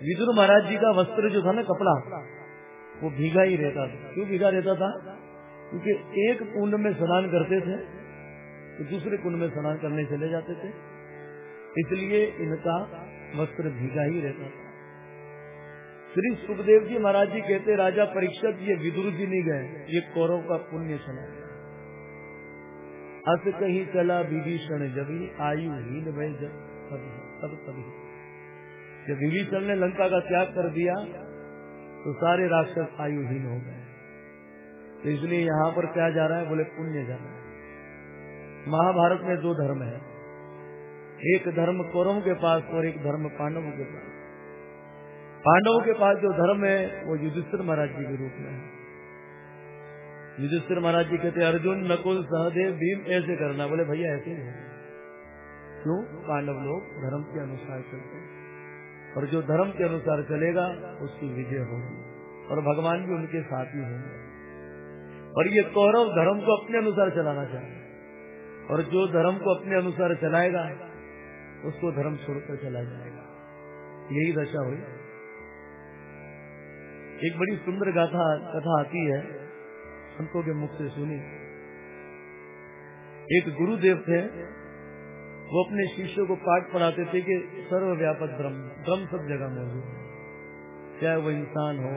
विदुर महाराज जी का वस्त्र जो था ना कपड़ा, वो भीगा ही रहता था। क्यों भीगा रहता था? क्योंकि एक कुंड में स्नान करते थे तो दूसरे कुंड में स्नान करने चले जाते थे। इसलिए इनका वस्त्र भीगा ही रहता था। श्री सुखदेव जी महाराज जी कहते, राजा परीक्षक, ये विदुर जी नहीं गए, ये कौरव का पुण्य चला अस कहीं चला विभीषण जब आयु हीन भय जब तब तभी जब विभीषण ने लंका का त्याग कर दिया तो सारे राक्षस आयुहीन हो गए। तो इसलिए यहाँ पर क्या जा रहा है? बोले, पुण्य जा रहा है। महाभारत में दो धर्म है। एक धर्म कौरव के पास और एक धर्म पांडवों के पास। पांडवों के पास जो धर्म है, वो युधिष्ठिर महाराज जी के रूप में है। युधिष्ठिर महाराज जी कहते, अर्जुन, नकुल, सहदेव, भीम, ऐसे करना। बोले, भैया, ऐसे ही है क्यों? पांडव लोग धर्म के अनुसार चलते हैं। और जो धर्म के अनुसार चलेगा, उसकी विजय होगी। और भगवान भी उनके साथ ही होंगे। और ये कौरव धर्म को अपने अनुसार चलाना चाहते और जो धर्म को अपने अनुसार चलाएगा, उसको धर्म छोड़कर चला जाएगा। यही दशा हुई। एक बड़ी सुंदर गाथा, कथा आती है, संतों के मुख से सुनी। एक गुरुदेव थे वो अपने शिष्यों को पाठ पढ़ाते थे कि सर्वव्यापक ब्रह्म ब्रह्म सब जगह मौजूद है। चाहे वो इंसान हो,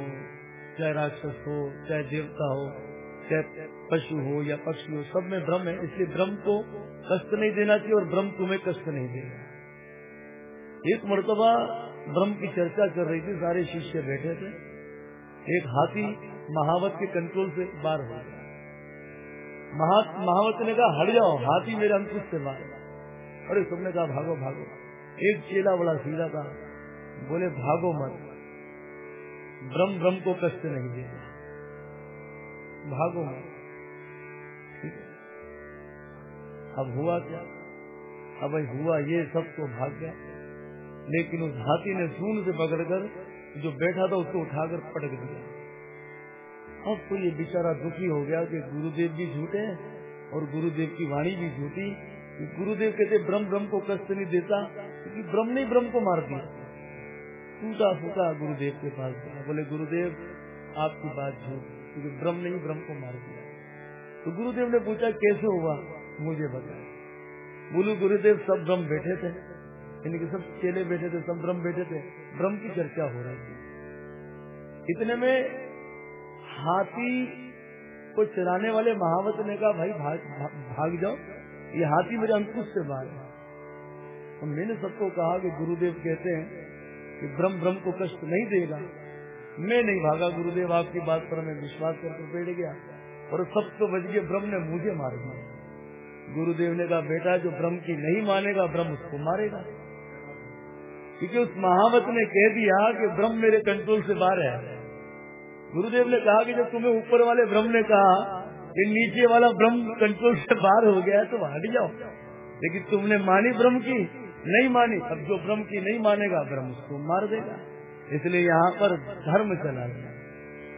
चाहे राक्षस हो, चाहे देवता हो, चाहे पशु हो या पक्षी हो, सब में ब्रह्म है। इसलिए ब्रह्म को कष्ट नहीं देना चाहिए और ब्रह्म तुम्हें कष्ट नहीं देगा। एक मरतबा ब्रह्म की चर्चा कर रही थी, सारे शिष्य बैठे थे। एक हाथी महावत के कंट्रोल से बाहर हो गया। महावत ने कहा, हट जाओ, हाथी मेरे अंकुश से मारे अरे सबने कहा, भागो भागो। एक चेला बड़ा सीधा था। बोले, भागो मत। ब्रह्म ब्रह्म को कष्ट नहीं देगा भागो मत। अब हुआ क्या? अब हुआ ये सब तो भाग गया। लेकिन उस हाथी ने सून से पकड़कर जो बैठा था उसको उठाकर पटक दिया। अब तो ये बेचारा दुखी हो गया कि गुरुदेव भी झूठे और गुरुदेव की वाणी भी झूठी। गुरुदेव कहते ब्रह्म ब्रह्म को कष्ट नहीं देता क्योंकि ब्रह्म ने ब्रह्म को मार दिया। टूटा फूटा गुरुदेव के पास गया। बोले गुरुदेव आपकी बात झूठ क्योंकि ब्रह्म ने ही ब्रह्म को मार दिया। तो गुरुदेव ने पूछा कैसे हुआ? मुझे बताया। बोलू गुरुदेव सब ब्रह्म बैठे थे। इनके सब चेले बैठे थे सब ब्रह्म बैठे थे। ब्रह्म की चर्चा हो रही थी। इतने में हाथी को चराने वाले महावत ने कहा भाई भाग, भाग, भाग जाओ। ये हाथी मेरे अंकुश से बाहर है। तो मैंने सबको कहा कि गुरुदेव कहते हैं कि ब्रह्म ब्रह्म को कष्ट नहीं देगा। मैं नहीं भागा, गुरुदेव, आपकी बात पर मैं विश्वास करके बैठ गया। और सब तो गए, ब्रह्म ने मुझे मार दिया। गुरुदेव ने कहा, बेटा, जो ब्रह्म की नहीं मानेगा, ब्रह्म उसको मारेगा। क्योंकि उस महावत ने कह दिया कि ब्रह्म मेरे कंट्रोल से बाहर है। गुरुदेव ने कहा कि जब तुम्हें ऊपर वाले ब्रह्म ने कहा कि नीचे वाला ब्रह्म कंट्रोल से बाहर हो गया है तो हट जाओ। लेकिन तुमने मानी ब्रह्म की, नहीं मानी। अब जो ब्रह्म की नहीं मानेगा, ब्रह्म उसको मार देगा। इसलिए यहाँ पर धर्म चला गया।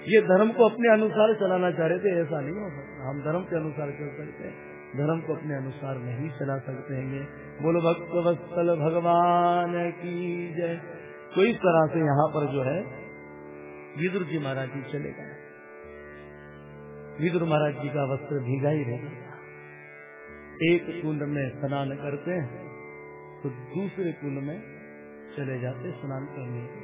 ये धर्म को अपने अनुसार चलाना चाह रहे थे, ऐसा नहीं हो सकता। हम धर्म के अनुसार चल सकते हैं। धर्म को अपने अनुसार नहीं चला सकते हैं। बोलो भक्त वत्सल भगवान की जय। तो इस तरह से यहाँ पर जो है, विदुर जी महाराज जी चले गए। विदुर महाराज जी का वस्त्र भीगा ही रह एक कुंड में स्नान करते हैं तो दूसरे कुंड में चले जाते स्नान करने के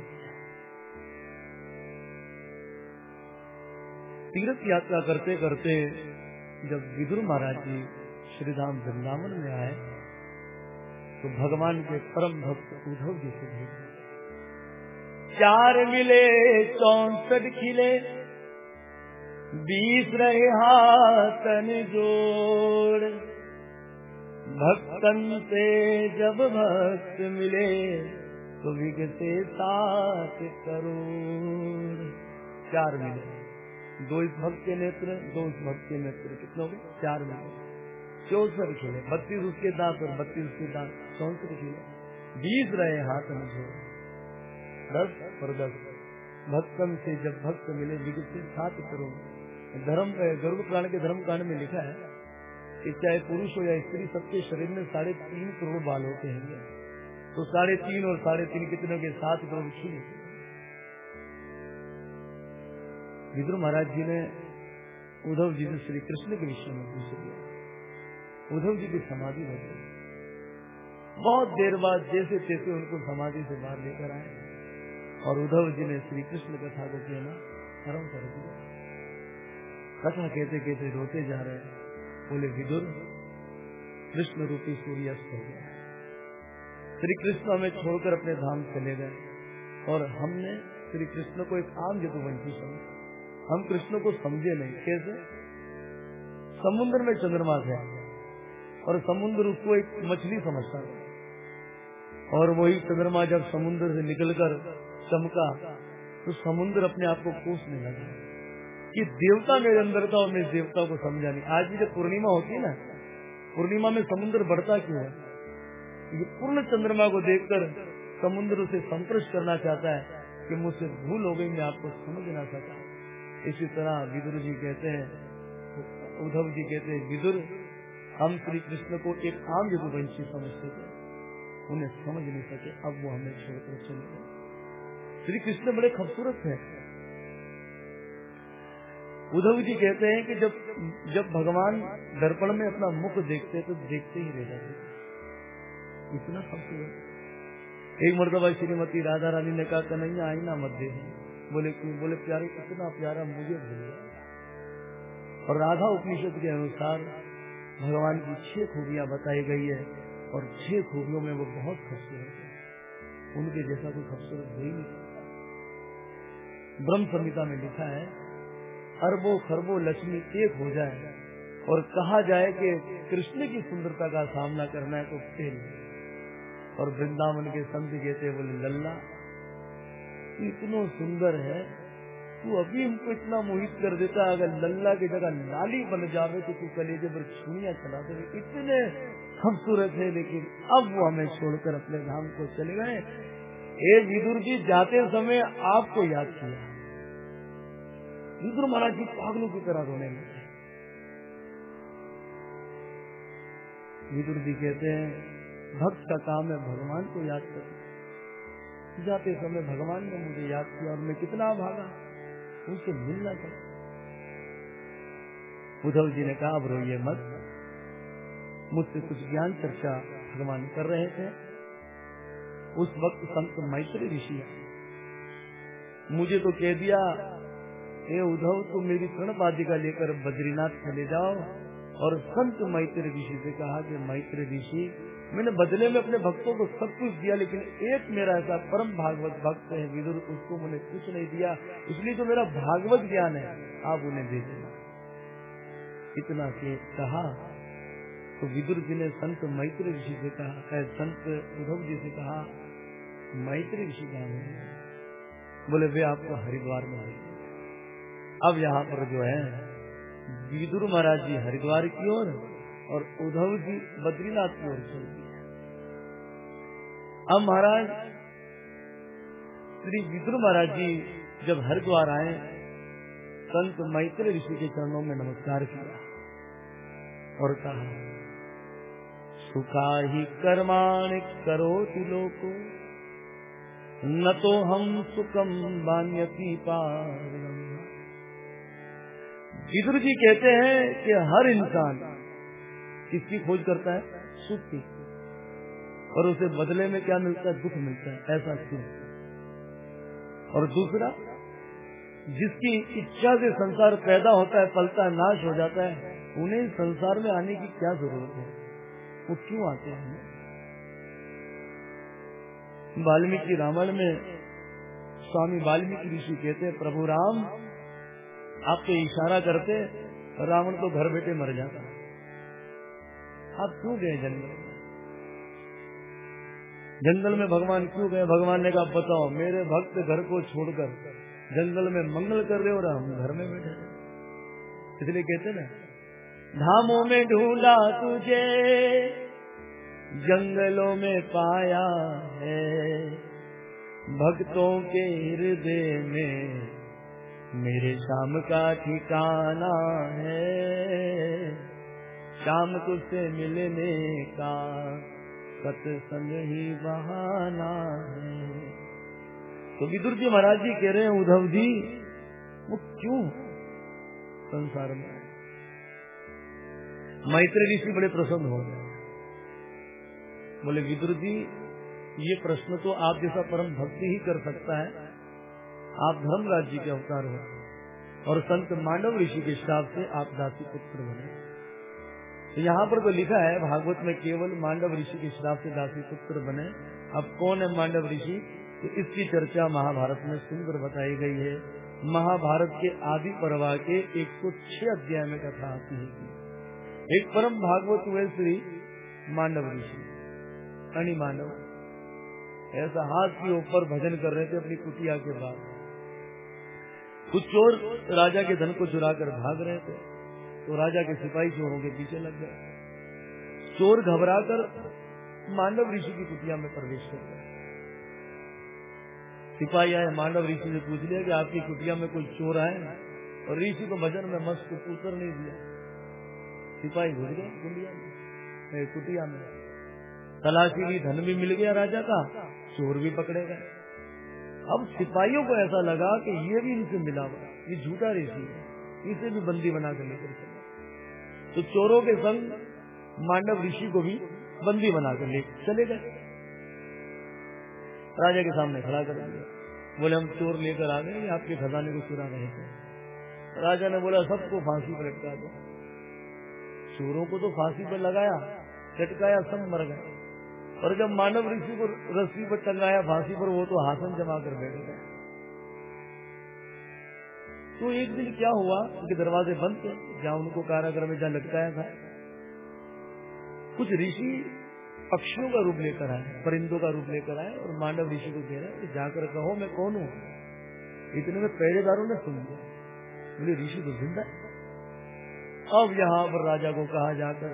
तीर्थ यात्रा करते करते जब विदुर महाराज जी श्रीधाम वृंदावन में आए तो भगवान के परम भक्त उद्धव जी से भेजे चार मिले, चौसठ खिले बीस रहे हाथन जोड़। भक्तन से जब भक्त मिले तो विगते सात करोड़। चार मिले दो इस भक्त के नेत्र, दो उस भक्त के नेत्र। कितने हो चार मिले चौसठ खिले बत्तीस उसके दांत और बत्तीस उसके दांत। चौसठ खिले बीस रहे हाथ मुझे दस और दस। भक्तन से जब भक्त मिले विगत सात करोड़। धर्म गर्भ प्राण के धर्म कांड में लिखा है कि चाहे पुरुष हो या स्त्री, सबके शरीर में साढ़े तीन करोड़ बाल होते हैं। तो साढ़े तीन और साढ़े तीन कितने के सात करोड़ छीन। विद्रु महाराज जी ने उद्धव जी ने श्री कृष्ण के विषय में पूछ लिया। उद्धव जी की समाधि बन गई। बहुत देर बाद जैसे तैसे उनको समाधि से बाहर लेकर आए। और उद्धव जी ने श्री कृष्ण कथा को कहना परम कर दिया। कथा कहते कहते रोते जा रहे बोले, विदुर कृष्ण रूपी सूर्यास्त हो गया। श्री कृष्ण हमें छोड़कर अपने धाम चले गए। और हमने श्री कृष्ण को एक आम जदुवंशी समझा। हम कृष्ण को समझे नहीं। कैसे? समुद्र में चंद्रमा थे और समुद्र उसको एक मछली समझता है। और वही चंद्रमा जब समुद्र से निकलकर चमका तो समुद्र अपने आप को कोसने लगा। कि देवता मेरे अंदर था और मैं देवता को समझा नहीं। आज भी जब पूर्णिमा होती है ना, पूर्णिमा में समुद्र बढ़ता क्यों है? ये पूर्ण चंद्रमा को देखकर समुद्र उसे संतुष्ट करना चाहता है कि मुझसे भूल हो गई, मैं आपको समझ ना सका। इसी तरह विदुर जी कहते हैं, उद्धव जी कहते हैं, विदुर, हम श्री कृष्ण को एक आम यदुवंशी समझते थे। उन्हें समझ नहीं सके, अब वो हमें छोड़कर चले गए। श्री कृष्ण बड़े खूबसूरत है उद्धव जी कहते हैं कि जब जब भगवान दर्पण में अपना मुख देखते तो देखते ही रह जाते इतना खूबसूरत एक मरतबा श्रीमती राधा रानी ने कहा, कन्हैया, आईना मत दे बोले, क्यों? बोले, प्यारे, इतना प्यारा मुझे भूल और राधा उपनिषद के अनुसार भगवान की छह खूबियाँ बताई गई है, और छह खूबियों में वो बहुत खूबसूरत है। उनके जैसा कोई खूबसूरत हो ही नहीं। ब्रह्म संहिता में लिखा है अरबों खरबों लक्ष्मी एक हो जाए। और कहा जाए कि कृष्ण की सुंदरता का सामना करना है तो फेल और वृंदावन के संत कहते बोले, लल्ला, इतना सुंदर है, तू अभी हमको इतना मोहित कर देता अगर लल्ला की जगह लाली बन जावे तो तू कलेजे पर छुनिया चला दे इतने खूबसूरत है, लेकिन अब वो हमें छोड़कर अपने धाम को चले गए। हे विदुर जी, जाते समय आपको याद किया। विदुर महाराज जी पागलों की तरह रोने लगे। विदुर जी कहते हैं, भक्त का काम है भगवान को याद कर जाते समय भगवान ने मुझे याद किया और मैं कितना भागा, उनसे मिलना था। उद्धव जी ने कहा, अब रोइए मत। मुझसे कुछ ज्ञान चर्चा भगवान कर रहे थे। उस वक्त संत मैत्री ऋषि मुझे तो कह दिया हे उद्धव, तुम मेरी का लेकर बद्रीनाथ चले जाओ। और संत मैत्री ऋषि से कहा कि, मैत्री ऋषि, मैंने बदले में अपने भक्तों को सब कुछ दिया, लेकिन एक मेरा ऐसा परम भागवत भक्त है, विदुर, उसको मैंने कुछ नहीं दिया। इसलिए तो मेरा भागवत ज्ञान है, आप उन्हें दे देना इतना के कहा तो विदुर जी ने संत मैत्री ऋषि से कहा संत उद्धव जी से कहा, मैत्री ऋषि कहा बोले, वे आपको हरिद्वार में आए अब यहाँ पर जो है विदुर महाराज जी हरिद्वार की ओर और, उद्धव जी बद्रीनाथ की ओर चल दिए। अब महाराज श्री विदुर महाराज जी जब हरिद्वार आए संत मैत्र ऋषि के चरणों में नमस्कार किया और कहा सुखा ही कर्माण करो लोको न तो हम सुखम बान्यती विदुर जी कहते हैं कि हर इंसान किसकी खोज करता है? सुख की। और उसे बदले में क्या मिलता है? दुख मिलता है। ऐसा क्यों? और दूसरा, जिसकी इच्छा से संसार पैदा होता है पलता है, नाश हो जाता है, उन्हें संसार में आने की क्या ज़रूरत है? वो क्यों आते हैं? वाल्मीकि रामायण में स्वामी वाल्मीकि ऋषि कहते हैं, प्रभु राम आप तो इशारा करते, रावण तो घर बैठे मर जाता। आप क्यों गए जंगल जंगल में भगवान क्यों गए? भगवान ने कहा, बताओ, मेरे भक्त घर को छोड़कर जंगल में मंगल कर रहे और हम घर में बैठे इसलिए कहते ना, धामों में ढूंढा तुझे, जंगलों में पाया है, भक्तों के हृदय में मेरे शाम का ठिकाना है। शाम तुझसे मिलने का सत्संग ही बहाना है। तो विदुर जी महाराज जी कह रहे हैं, उद्धव जी, वो क्यों संसार में मैत्री ऋषि बड़े प्रसन्न हो गए। बोले, विदुर जी, ये प्रश्न तो आप जैसा परम भक्ति ही कर सकता है। आप धर्म राज्य के अवतार हो और संत मांडव ऋषि के श्राप से आप दासी पुत्र बने। तो यहाँ पर तो लिखा है, भागवत में केवल मांडव ऋषि के श्राप से दासी पुत्र बने। अब कौन है मांडव ऋषि? तो इसकी चर्चा महाभारत में सुंदर बताई गई है। महाभारत के आदि पर्वा के 106 अध्याय में कथा आती है। एक परम भागवत हुए श्री मांडव ऋषि, अणि मांडव। ऐसा हाथ के ऊपर भजन कर रहे थे अपनी कुटिया के बाद। कुछ चोर राजा के धन को चुरा कर भाग रहे थे तो राजा के सिपाही चोरों के पीछे लग गए। चोर घबराकर मांडव ऋषि की कुटिया में प्रवेश कर गए। सिपाही आए, मांडव ऋषि से पूछ लिया कि आपकी कुटिया में कोई चोर आए और ऋषि को भजन में मस्त उतर नहीं दिया। सिपाही घुस गए कुटिया में कुटिया में। तलाशी भी धन भी मिल गया राजा का, चोर भी पकड़े गए। अब सिपाहियों को ऐसा लगा कि ये भी इनसे मिला हुआ ये झूठा ऋषि है। इसे भी बंदी बना कर लेकर चला तो चोरों के संग मांडव ऋषि को भी बंदी बना कर ले चले गए। राजा के सामने खड़ा कर दिया। बोले, हम चोर लेकर आ गए आपके खजाने को चुरा रहे थे राजा ने बोला, सबको फांसी पर लटका दो। चोरों को तो फांसी पर लगाया चटकाया सब मर गए। और जब मानव ऋषि को रस्सी पर टंगाया, फांसी पर, वो तो हासन जमा कर बैठ तो एक दिन क्या हुआ? उनके दरवाजे बंद थे, जहाँ उनको कारागर में जहाँ लटकाया था। कुछ ऋषि पक्षियों का रूप लेकर आए, परिंदों का रूप लेकर आए और मानव ऋषि को कह रहे हैं जाकर कहो, मैं कौन हूँ? इतने में पहरेदारों ने सुन लिया। बोले, ऋषि तो ज़िंदा अब यहाँ पर राजा को कहा जाकर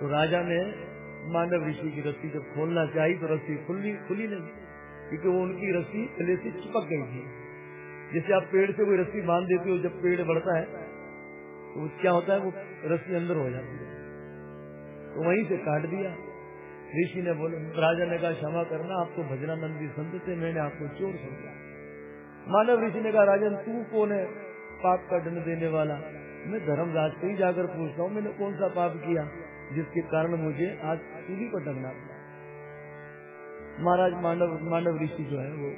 तो राजा ने मांडव ऋषि की रस्सी जब खोलना चाहिए तो रस्सी खुली खुली नहीं। क्योंकि वो उनकी रस्सी पहले से चिपक गई थी। जैसे आप पेड़ से कोई रस्सी बाँध देते हो, जब पेड़ बढ़ता है तो क्या होता है, वो रस्सी अंदर हो जाती है। तो वहीं से काट दिया। ऋषि ने बोले, राजा ने कहा, क्षमा करना, आपको भजनानंदी संत थे मैंने आपको चोर समझा। मानव ऋषि ने कहा, राजन, तू कौन है? पाप का दंड देने वाला। मैं धर्मराज से ही जाकर पूछता हूँ, मैंने कौन सा पाप किया? जिसके कारण मुझे आज सूली पर टंगना पड़ा। महाराज मानव मानव ऋषि जो है, वो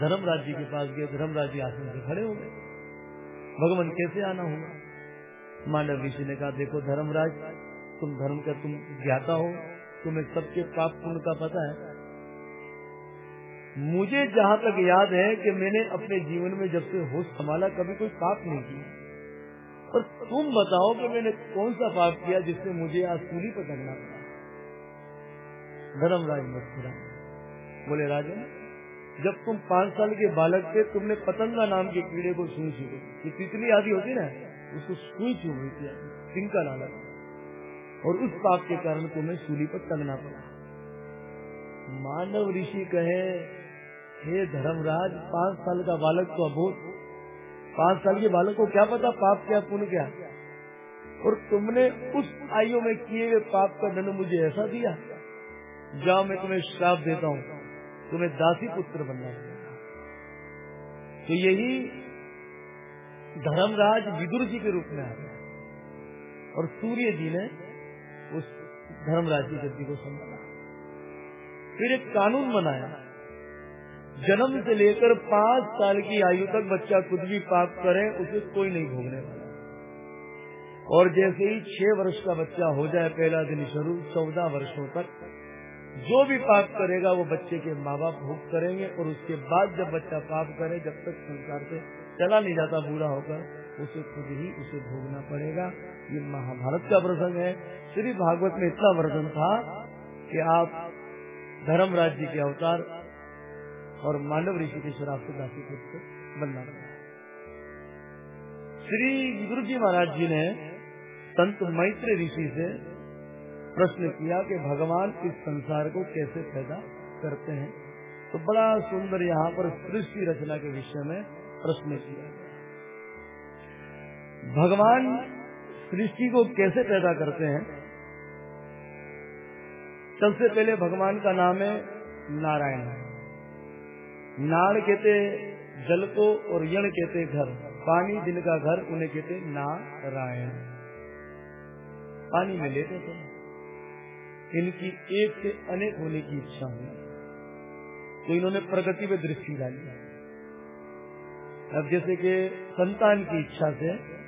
धर्मराज जी के पास गए, धर्मराज जी आसन से खड़े हो गए। भगवान, कैसे आना होगा मानव ऋषि ने कहा, देखो धर्मराज, तुम धर्म का, तुम ज्ञाता हो, तुम्हें सबके पाप पुण्य का पता है। मुझे जहाँ तक याद है कि मैंने अपने जीवन में जब से होश संभाला, कभी कोई पाप नहीं किया। और तुम बताओ कि मैंने कौन सा पाप किया जिससे मुझे आज सूली पर करना पड़ा धर्मराज मस्कुरा बोले राजन जब तुम पाँच साल के बालक थे, तुमने पतंगा नाम के कीड़े को सुई छू ये तितली आदि होती ना, उसको सुई छू हुई थी तिनका नाला और उस पाप के कारण तुम्हें सूली पर टंगना पड़ा। मानव ऋषि कहे, हे धर्मराज, पाँच साल का बालक तो अबोध पाँच साल के बालक को क्या पता पाप क्या, पुण्य क्या? और तुमने उस आयु में किए हुए पाप का दंड मुझे ऐसा दिया। जाओ, मैं तुम्हें श्राप देता हूँ। तुम्हें दासी पुत्र बनना पड़ेगा तो यही धर्मराज विदुर जी के रूप में आ गया और सूर्य जी ने उस धर्मराज की गद्दी को संभाला। फिर एक कानून बनाया। जन्म से लेकर पाँच साल की आयु तक बच्चा कुछ भी पाप करे, उसे कोई नहीं भोगने वाला। और जैसे ही छह वर्ष का बच्चा हो जाए पहला दिन शुरू, चौदह वर्षों तक, जो भी पाप करेगा, वो बच्चे के माँ बाप भोग करेंगे और उसके बाद जब बच्चा पाप करे, जब तक संसार से चला नहीं जाता, बूढ़ा होकर, उसे खुद ही उसे भोगना पड़ेगा। ये महाभारत का प्रसंग है। श्री भागवत में इतना वर्णन था कि आप धर्म राज्य के अवतार और मानव ऋषि के शराब से दासी पुत्र बनना पड़ा श्री गुरु जी महाराज जी ने संत मैत्र ऋषि से प्रश्न किया कि भगवान इस संसार को कैसे पैदा करते हैं। तो बड़ा सुंदर यहाँ पर सृष्टि रचना के विषय में प्रश्न किया भगवान सृष्टि को कैसे पैदा करते हैं? सबसे पहले भगवान का नाम है नारायण। नाड़ कहते जल को और यण कहते घर। पानी जिनका घर, उन्हें कहते नारायण। पानी में लेते थे इनकी एक से अनेक होने की इच्छा हुई। तो इन्होंने प्रगति में दृष्टि डाली। अब जैसे कि संतान की इच्छा से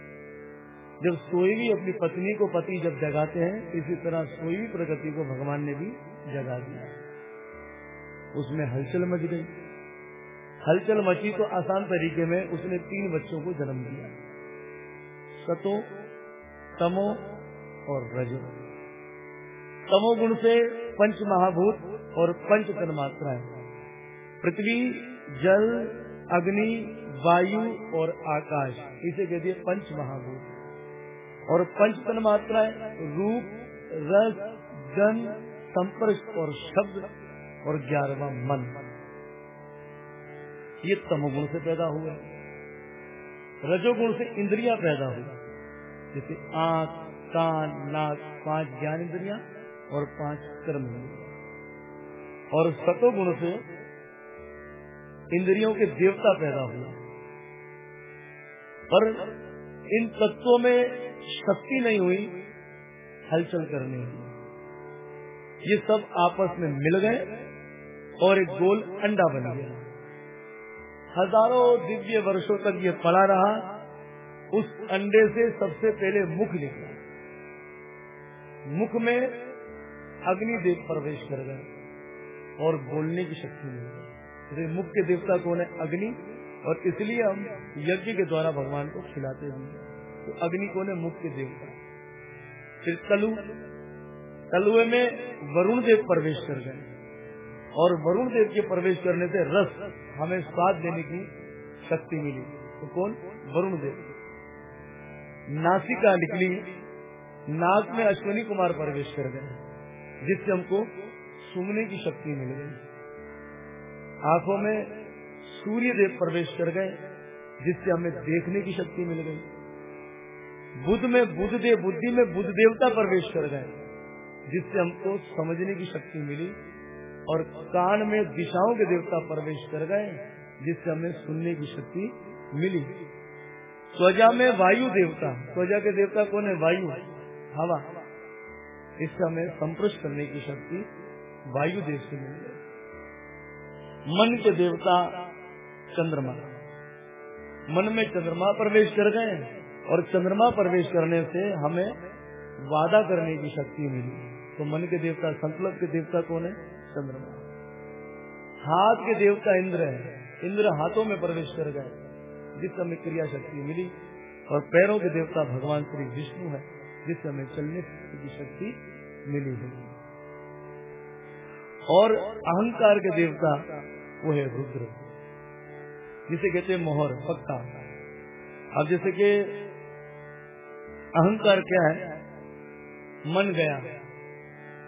जब सोई अपनी पत्नी को पति जब जगाते हैं इसी तरह सोई प्रगति को भगवान ने भी जगा दिया। उसमें हलचल मच गई। हलचल मची तो आसान तरीके में उसने तीन बच्चों को जन्म दिया। सतो, तमो और रजो। तमोगुण से पंच महाभूत और पंच तन्मात्राएँ। पृथ्वी, जल, अग्नि, वायु और आकाश, इसे कहते हैं पंच महाभूत। और पंच तन मात्राएँ रूप, रस गन संपर्क और शब्द और ग्यारहवा मन। ये तमोगुण से पैदा हुए रजोगुण से इंद्रियाँ पैदा हुई। जैसे आँख, कान, नाक, पाँच ज्ञान इंद्रिया और पाँच कर्म और सतोगुण से इंद्रियों के देवता पैदा हुए। पर इन तत्वों में शक्ति नहीं हुई, हलचल करने की। ये सब आपस में मिल गए और एक गोल अंडा बन गया। हज़ारों दिव्य वर्षों तक ये पड़ा रहा, उस अंडे से सबसे पहले मुख निकला। मुख में अग्निदेव प्रवेश कर गए और बोलने की शक्ति मिल गई। मुख के देवता कौन है? अग्नि। और इसलिए हम यज्ञ के द्वारा भगवान को खिलाते हैं। तो अग्नि को ने मुख्य देवता। फिर तलु। तलुए में वरुण देव प्रवेश कर गए। और वरुण देव के प्रवेश करने से रस हमें स्वाद देने की शक्ति मिली। तो कौन? वरुण देव। नासिका निकली। नाक में अश्विनी कुमार प्रवेश कर गए, जिससे हमको सुनने की शक्ति मिल गई। आँखों में सूर्य देव प्रवेश कर गए, जिससे हमें देखने की शक्ति मिल गई। बुद्ध में बुद्ध देव, बुद्धि में बुद्ध देवता प्रवेश कर गए, जिससे हमको समझने की शक्ति मिली। और कान में दिशाओं के देवता प्रवेश कर गए, जिससे हमें सुनने की शक्ति मिली। त्वजा में वायु देवता त्वजा के देवता कौन है? वायु, हवा। इससे हमें संप्रष्ट करने की शक्ति वायु देव से मिली मन के देवता, चंद्रमा। मन में चंद्रमा प्रवेश कर गए और चंद्रमा प्रवेश करने से हमें वादा करने की शक्ति मिली। तो मन के देवता संकल्प के देवता कौन है? चंद्रमा हाथ के देवता इंद्र है। इंद्र हाथों में प्रवेश कर गए। जिससे हमें क्रिया शक्ति मिली और पैरों के देवता भगवान श्री विष्णु है, जिससे हमें चलने की शक्ति मिली है। और अहंकार के देवता वो है रुद्र, जिसे कहते हैं मोहर, पक्का। अब जैसे कि अहंकार क्या है? मन गया,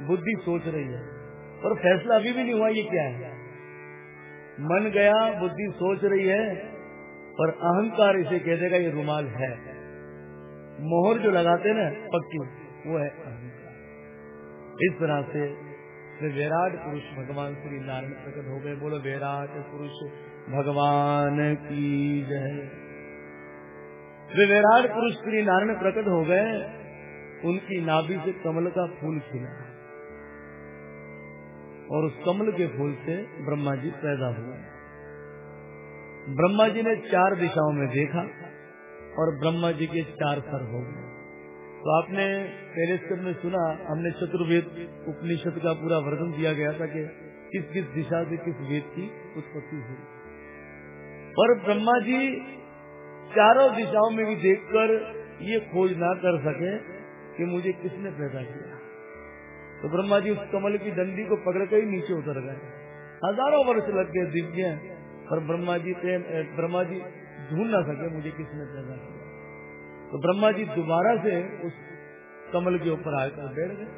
बुद्धि सोच रही है। और फैसला अभी भी नहीं हुआ, ये क्या है? मन गया, बुद्धि सोच रही है और अहंकार इसे कह देगा, ये रुमाल है। मोहर जो लगाते ना, पक्की, वो है अहंकार। इस तरह से विराट पुरुष भगवान श्री नारायण प्रकट हो गए। बोलो, विराट पुरुष भगवान की जय। विराट पुरुष श्री नारायण प्रकट हो गए, उनकी नाभि से कमल का फूल खिला। और उस कमल के फूल से ब्रह्मा जी पैदा हुए। ब्रह्मा जी ने चार दिशाओं में देखा और ब्रह्मा जी के चार सर हो गए। तो आपने पहले स्तर में सुना, हमने चतुर्वेद उपनिषद का पूरा वर्णन दिया गया था कि किस किस दिशा से किस वेद की उत्पत्ति हुई। पर ब्रह्मा जी चारों दिशाओं में भी देखकर ये खोज ना कर सके कि मुझे किसने पैदा किया। तो ब्रह्मा जी उस कमल की डंडी को पकड़ कर ही नीचे उतर गए। हज़ारों वर्ष लग गए दिव्य, पर ब्रह्मा जी ब्रह्मा जी ढूंढ ना सके मुझे किसने पैदा किया। तो ब्रह्मा जी दोबारा से उस कमल के ऊपर आकर बैठ गए।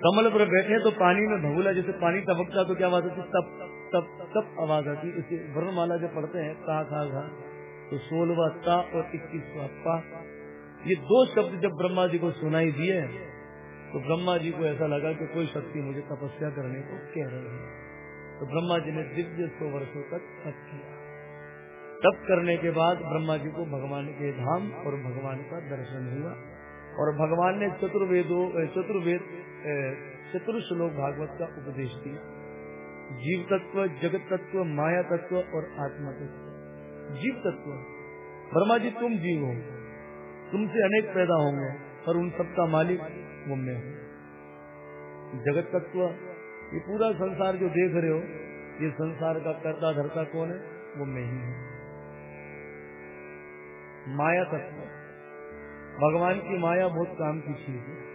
कमल पर बैठे तो पानी में भगूला, जैसे पानी टपकता तो क्या बात होती? तब तब तब आवाज़ आती। इसे वर्णमाला जो पढ़ते हैं का खा खा तो सोलवा ता और इक्कीसवा पा। ये दो शब्द जब ब्रह्मा जी को सुनाई दिए तो ब्रह्मा जी को ऐसा लगा कि कोई शक्ति मुझे तपस्या करने को कह रही है। तो ब्रह्मा जी ने दिव्य सौ वर्षो तक तप किया। तप करने के बाद ब्रह्मा जी को भगवान के धाम और भगवान का दर्शन हुआ। और भगवान ने चतुर्वेदों चतुर्वेद चतुर्श्लोक भागवत का उपदेश दिया। जीव तत्व, जगत तत्व, माया तत्व और आत्मा तत्व। जीव तत्व। ब्रह्मा जी, तुम जीव हो। तुमसे अनेक पैदा होंगे पर उन सबका मालिक वो मैं हूँ। जगत तत्व, ये पूरा संसार जो देख रहे हो, ये संसार का कर्ता धरता कौन है? वो मैं ही हूँ। माया तत्व। भगवान की माया बहुत काम की चीज़ है।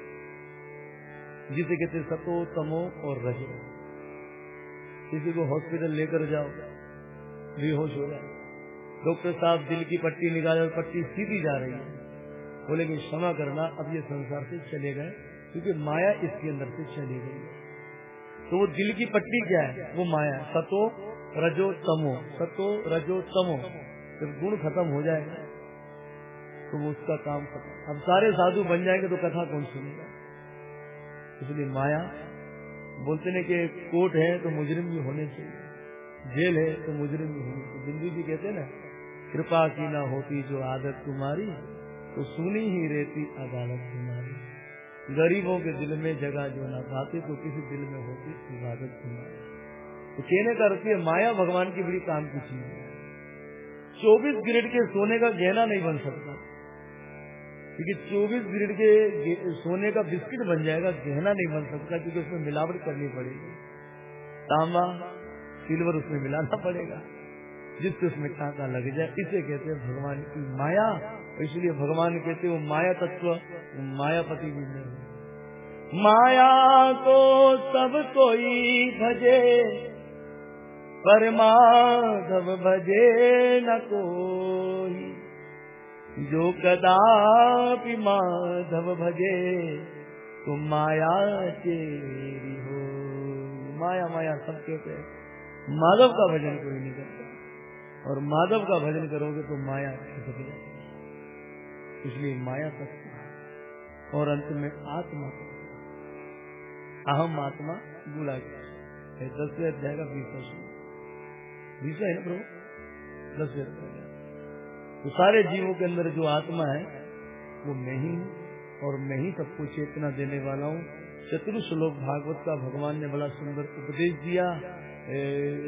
जिसे कहते सतो, तमो और रजो किसी को हॉस्पिटल लेकर जाओ, बेहोश हो जाए डॉक्टर साहब दिल की पट्टी निकाले और पट्टी सीधी जा रही है। बोले कि क्षमा करना अब ये संसार से चले गए, क्योंकि माया इसके अंदर से चली गई। तो वो दिल की पट्टी क्या है? वो माया। सतो रजो तमो। सतो रजो तमो। जब गुण खत्म हो जाएगा तो वो उसका काम खत्म। अब सारे साधु बन जाएँगे तो कथा कौन सुनेगा? इसलिए माया, बोलते ने कि कोर्ट है तो मुजरिम भी होने चाहिए, जेल है तो मुजरिम भी होने चाहिए। बिंदु जी कहते ना, कृपा की ना होती जो आदत तुम्हारी। तो सुनी ही रहती अदालत तुम्हारी। गरीबों के दिल में जगह जो ना पाते तो किसी दिल में होती इबादत तुम्हारी। तो कहने का अर्थ माया भगवान की बड़ी काम की चीज़ है। चौबीस ग्रेड के सोने का गहना नहीं बन सकता। क्योंकि 24 ग्रेड के सोने का बिस्किट बन जाएगा, गहना नहीं बन सकता, क्योंकि उसमें मिलावट करनी पड़ेगी। तांबा, सिल्वर उसमें मिलाना पड़ेगा, जिससे उसमें टाका लग जाए। इसे कहते हैं भगवान की माया। इसलिए भगवान कहते वो माया तत्व मायापति भी नहीं माया को सब कोई भजे पर माधव भजे न कोई। जो कदापि माधव भजे तो माया चेरी हो। माया माया, सब कहते हैं। माधव का भजन कोई नहीं करता। और माधव का भजन करोगे तो माया छटक जाएगी इसलिए माया सत्य और अंत में आत्मा अहम आत्मा गया दसवें अध्याय का बीसवा बीसवा है प्रभु? दसवें अध्याय। तो सारे जीवों के अंदर जो आत्मा है, वो मैं ही हूँ और मैं ही सबको चेतना देने वाला हूँ। चतुर श्लोक भागवत का भगवान ने बड़ा सुंदर उपदेश दिया।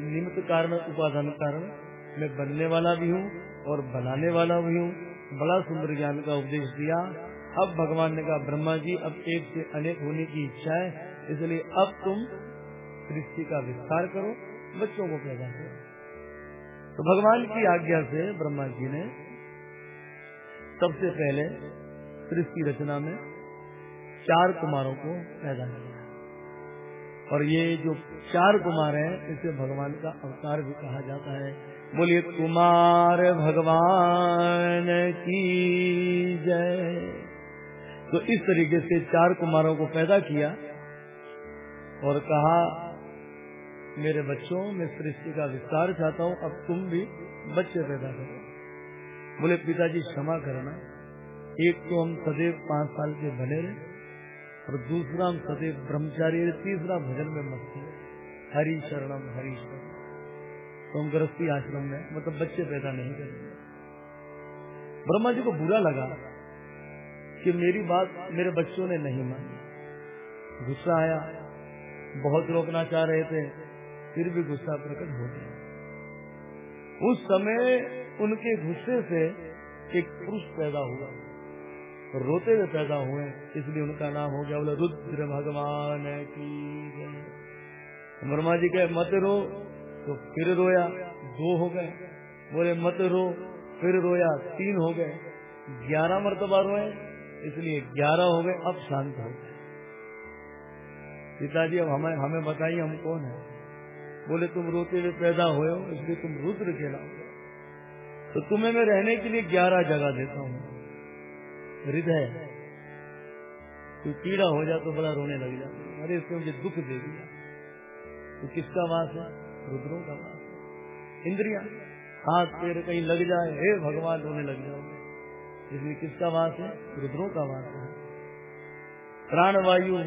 निमित्त कारण, उपादान कारण। मैं बनने वाला भी हूँ और बनाने वाला भी हूँ। बड़ा सुंदर ज्ञान का उपदेश दिया। अब भगवान ने कहा, ब्रह्मा जी, अब एक से अनेक होने की इच्छा है, इसलिए अब तुम सृष्टि का विस्तार करो, बच्चों को पैदा करो। तो भगवान की आज्ञा से ब्रह्मा जी ने सबसे पहले सृष्टि रचना में चार कुमारों को पैदा किया। और ये जो चार कुमार हैं, इसे भगवान का अवतार भी कहा जाता है। बोलिए, कुमार भगवान की जय। तो इस तरीके से चार कुमारों को पैदा किया और कहा, मेरे बच्चों, मैं सृष्टि का विस्तार चाहता हूँ, अब तुम भी बच्चे पैदा करो। बोले, पिताजी, क्षमा करना। एक तो हम सदैव पाँच साल के बने रहे और दूसरा हम सदैव ब्रह्मचारी तीसरा भजन में मस्त हरी शरणम, हरी शरण तो हम गृहस्थी आश्रम में मतलब बच्चे पैदा नहीं करेंगे ब्रह्मा जी को बुरा लगा कि मेरी बात मेरे बच्चों ने नहीं मानी। गुस्सा आया, बहुत रोकना चाह रहे थे, फिर भी गुस्सा प्रकट हो गया। उस समय उनके गुस्से से एक पुरुष पैदा हुआ। रोते हुए पैदा हुए, इसलिए उनका नाम हो गया बोले, रुद्र भगवान की ब्रह्मा जी कहे, मत रो तो फिर रोया, दो हो गए। बोले, मत रो। फिर रोया, तीन हो गए। ग्यारह मरतबा रोए, इसलिए ग्यारह हो गए, अब शांत हो गए। पिताजी, अब हमें हमें बताइए, हम कौन है? बोले, तुम रोते हुए पैदा हुए हो, इसलिए तुम रुद्र कहलाओ तो तुम्हें मैं रहने के लिए ग्यारह जगह देता हूँ। हृदय, कोई पीड़ा हो जाए तो बड़ा रोने लग जाता अरे, इसने मुझे दुख दे दिया। तो किसका वास है? रुद्रों का वास। इंद्रिया, हाथ पैर कहीं लग जाए, हे भगवान रोने लग जाओगे। इसलिए किसका वास है? रुद्रों का वास है। प्राण वायु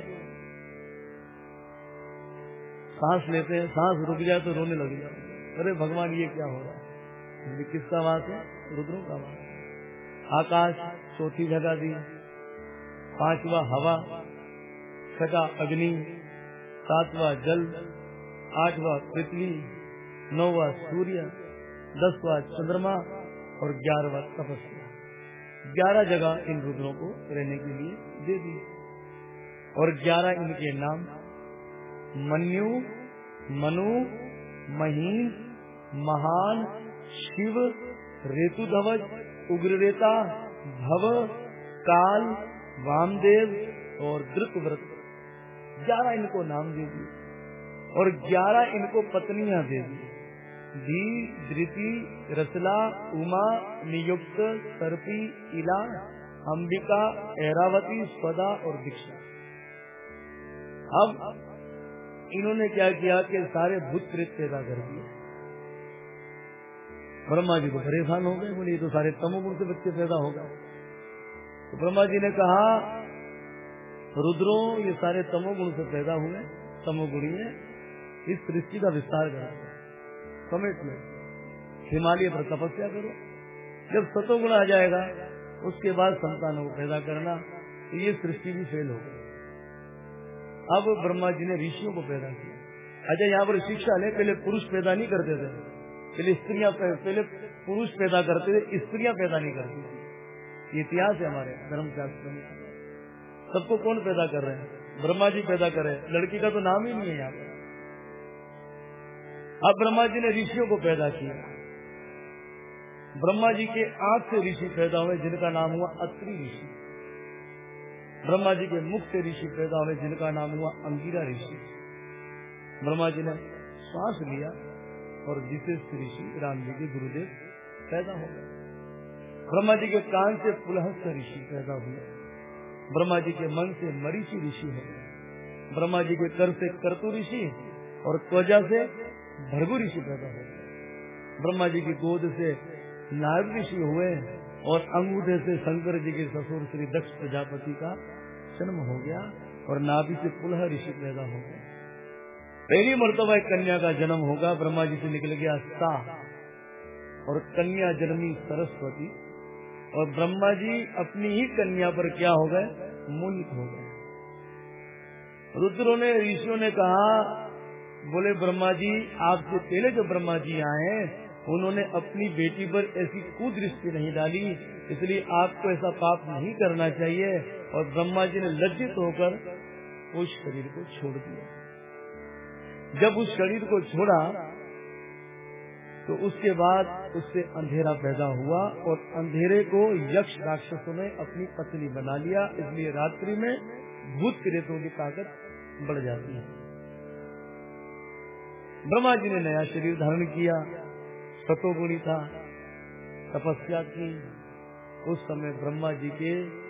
सांस लेते हैं, सांस रुक जाए तो रोने लग जाओ। अरे भगवान, ये क्या हो रहा है? किसका वास है? रुद्रों का वास आकाश, चौथी जगह दी। पांचवा हवा। छठा अग्नि। सातवा जल। आठवा पृथ्वी, नौवा सूर्य, दसवा चंद्रमा और ग्यारहवा तपस्या। ग्यारह जगह इन रुद्रों को रहने के लिए दे दी। और ग्यारह इनके नाम मनु मनु महीन महान, शिव रेतु ध्वज उग्ररेता, भव, काल, वामदेव और व्रत ग्यारह इनको नाम दे दिए और ग्यारह इनको पत्नियाँ दे दी। धी धृति, रसला, उमा, नियुक्त, सर्पी, इला, अंबिका, ऐरावती, स्वदा और दीक्षा। अब इन्होंने क्या किया कि सारे भूत प्रेत पैदा कर दिए। ब्रह्मा जी को परेशान हो गए, बोले तो सारे तमोगुण से बच्चे पैदा हो गए। तो ब्रह्मा जी ने कहा, रुद्रों, ये सारे तमोगुण से पैदा हुए तमोगुणी इस सृष्टि का विस्तार करा। समेट में हिमालय पर तपस्या करो। जब सतोगुण आ जाएगा, उसके बाद संतानों को पैदा करना तो ये सृष्टि भी फेल हो गई। अब ब्रह्मा जी ने ऋषियों को पैदा किया। अच्छा यहाँ पर शिक्षा ले, पहले पुरुष पैदा नहीं करते थे। पहले स्त्रियाँ पहले पुरुष पैदा करते थे, स्त्रियाँ पैदा नहीं करती थी। ये इतिहास है हमारे, धर्मशास्त्र में। सबको कौन पैदा कर रहे हैं? ब्रह्मा जी पैदा कर रहे हैं। लड़की का तो नाम ही नहीं है यहाँ पर। अब ब्रह्मा जी ने ऋषियों को पैदा किया। ब्रह्मा जी के आँख से ऋषि पैदा हुए, जिनका नाम हुआ अत्रि ऋषि। ब्रह्मा जी के मुख से ऋषि पैदा हुए, जिनका नाम हुआ अंगिरा ऋषि। ब्रह्मा जी ने श्वास लिया और विशेष ऋषि राम जी के गुरुदेव पैदा हो गए। ब्रह्मा जी के कान से पुलहस्त ऋषि पैदा हुए। ब्रह्मा जी के मन से मरीची ऋषि है ब्रह्मा जी के कर से कर्तु ऋषि और त्वजा से भरगु ऋषि पैदा हो ब्रह्मा जी की गोद से नाग ऋषि हुए और अंगूठे से शंकर जी के ससुर श्री दक्ष प्रजापति का जन्म हो गया और नाभि से पुलह ऋषि पैदा हो गए। पहली मरतबा एक कन्या का जन्म होगा, ब्रह्मा जी से निकल गया सा। और कन्या जन्मी सरस्वती। और ब्रह्मा जी अपनी ही कन्या पर क्या हो गए? मोहित हो गए। रुद्रों ने, ऋषियों ने कहा बोले ब्रह्मा जी आपसे पहले जो ब्रह्मा जी आए उन्होंने अपनी बेटी पर ऐसी कुदृष्टि नहीं डाली। इसलिए आपको ऐसा पाप नहीं करना चाहिए। और ब्रह्मा जी ने लज्जित होकर उस शरीर को छोड़ दिया। जब उस शरीर को छोड़ा तो उसके बाद उससे अंधेरा पैदा हुआ और अंधेरे को यक्ष राक्षसों ने अपनी पत्नी बना लिया। इसलिए रात्रि में भूत प्रेतों की ताकत बढ़ जाती है। ब्रह्मा जी ने नया शरीर धारण किया, सतोगुणी था, तपस्या की। उस समय ब्रह्मा जी के